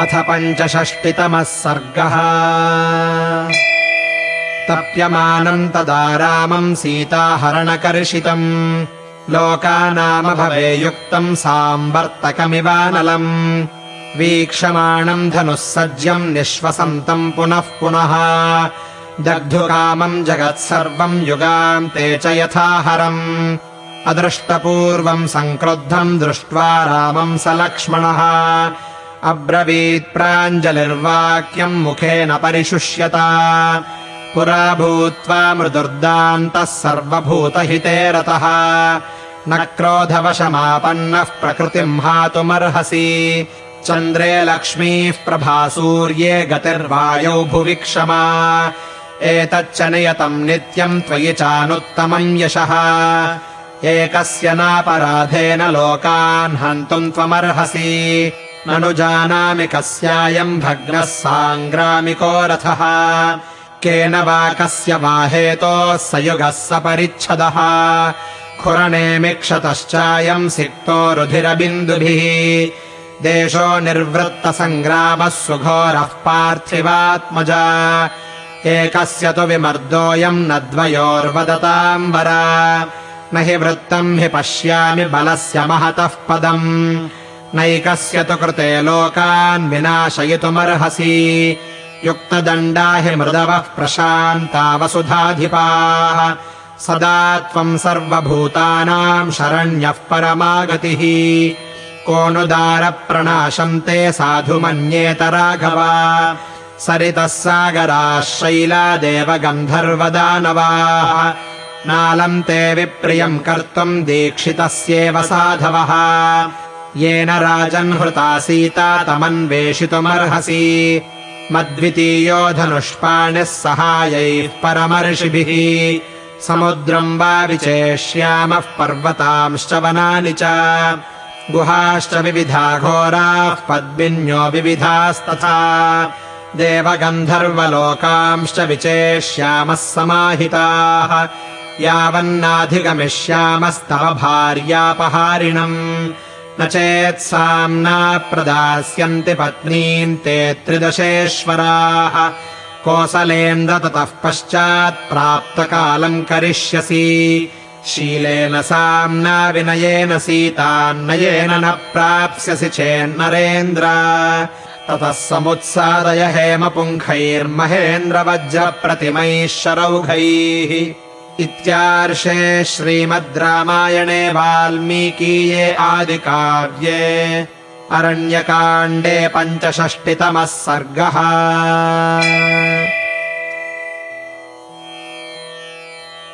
अथ पञ्चषष्टितमः सर्गः। तप्यमानम् तदा रामम् सीताहरणकर्षितम्। लोकानामभवेयुक्तम् साम्वर्तकमिवानलम्। वीक्षमाणम् धनुः सज्यम् निःश्वसन्तम् पुनः पुनः। दग्धुकामम् जगत्सर्वम् युगाम् ते च यथाहरम्। अदृष्टपूर्वम् सङ्क्रुद्धम् दृष्ट्वा रामम् स लक्ष्मणः अब्रवीत्प्राञ्जलिर्वाक्यम् मुखेन परिशुष्यत। पुरा भूत्वा मृदुर्दान्तः सर्वभूतहिते रतः न क्रोधवशमापन्नः प्रकृतिम् हातुमर्हसि। चन्द्रे लक्ष्मीः प्रभासूर्ये गतिर्वायौ भुवि क्षमा एतच्च नियतम् नित्यम् त्वयि चानुत्तमम् यशः। एकस्य नापराधेन लोकान् हन्तुम् त्वमर्हसि ननु जानामि कस्यायम् भग्नः साङ्ग्रामिको रथः। केन वा कस्य वा हेतोः स युगः स परिच्छदः। खुरणेमिक्षतश्चायम् सिक्तो रुधिरबिन्दुभिः। देशो निर्वृत्तसङ्ग्रामः सुघोरः पार्थिवात्मजा। एकस्य तु विमर्दोऽयम् न द्वयोर्वदताम् वरा न हि वृत्तम् हि पश्यामि बलस्य महतः पदम् नैकस्य तु कृते लोकान् विनाशयितुमर्हसि। युक्तदण्डा हि मृदवः प्रशान्ता वसुधाधिपाः सदा त्वम् सर्वभूतानाम् शरण्यः परमागतिः। को नु दारप्रणाशम् ते साधु मन्येत राघवा। सरितः सागराः शैलादेव गन्धर्वदानवाः नालम् ते विप्रियम् कर्तुम् दीक्षितस्येव साधवः येन राजन् हृता सीता तमन्वेषितुमर्हसि। मद्वितीयो धनुष्पाणिः सहायैः परमर्षिभिः। समुद्रम् वा विचेष्यामः पर्वतांश्च वनानि च। गुहाश्च विविधा घोराः पद्मिन्यो विविधास्तथा। देवगन्धर्वलोकांश्च विचेष्यामः समाहिताः। यावन्नाधिगमिष्यामस्तव भार्यापहारिणम् न चेत्साम्ना प्रदास्यन्ति पत्नीम् ते त्रिदशेश्वराः। कोसलेन्द्र ततः पश्चात् प्राप्तकालम् करिष्यसि। शीलेन साम्ना विनयेन सीतान्नयेन न प्राप्स्यसि चेन्नरेन्द्र। ततः समुत्सादय हेमपुङ्खैर्महेन्द्रवज्रप्रतिमैः शरौघैः इत्यार्षे श्रीमद् रामायणे वाल्मीकीये आदिकाव्ये अरण्यकाण्डे पञ्चषष्टितमः सर्गः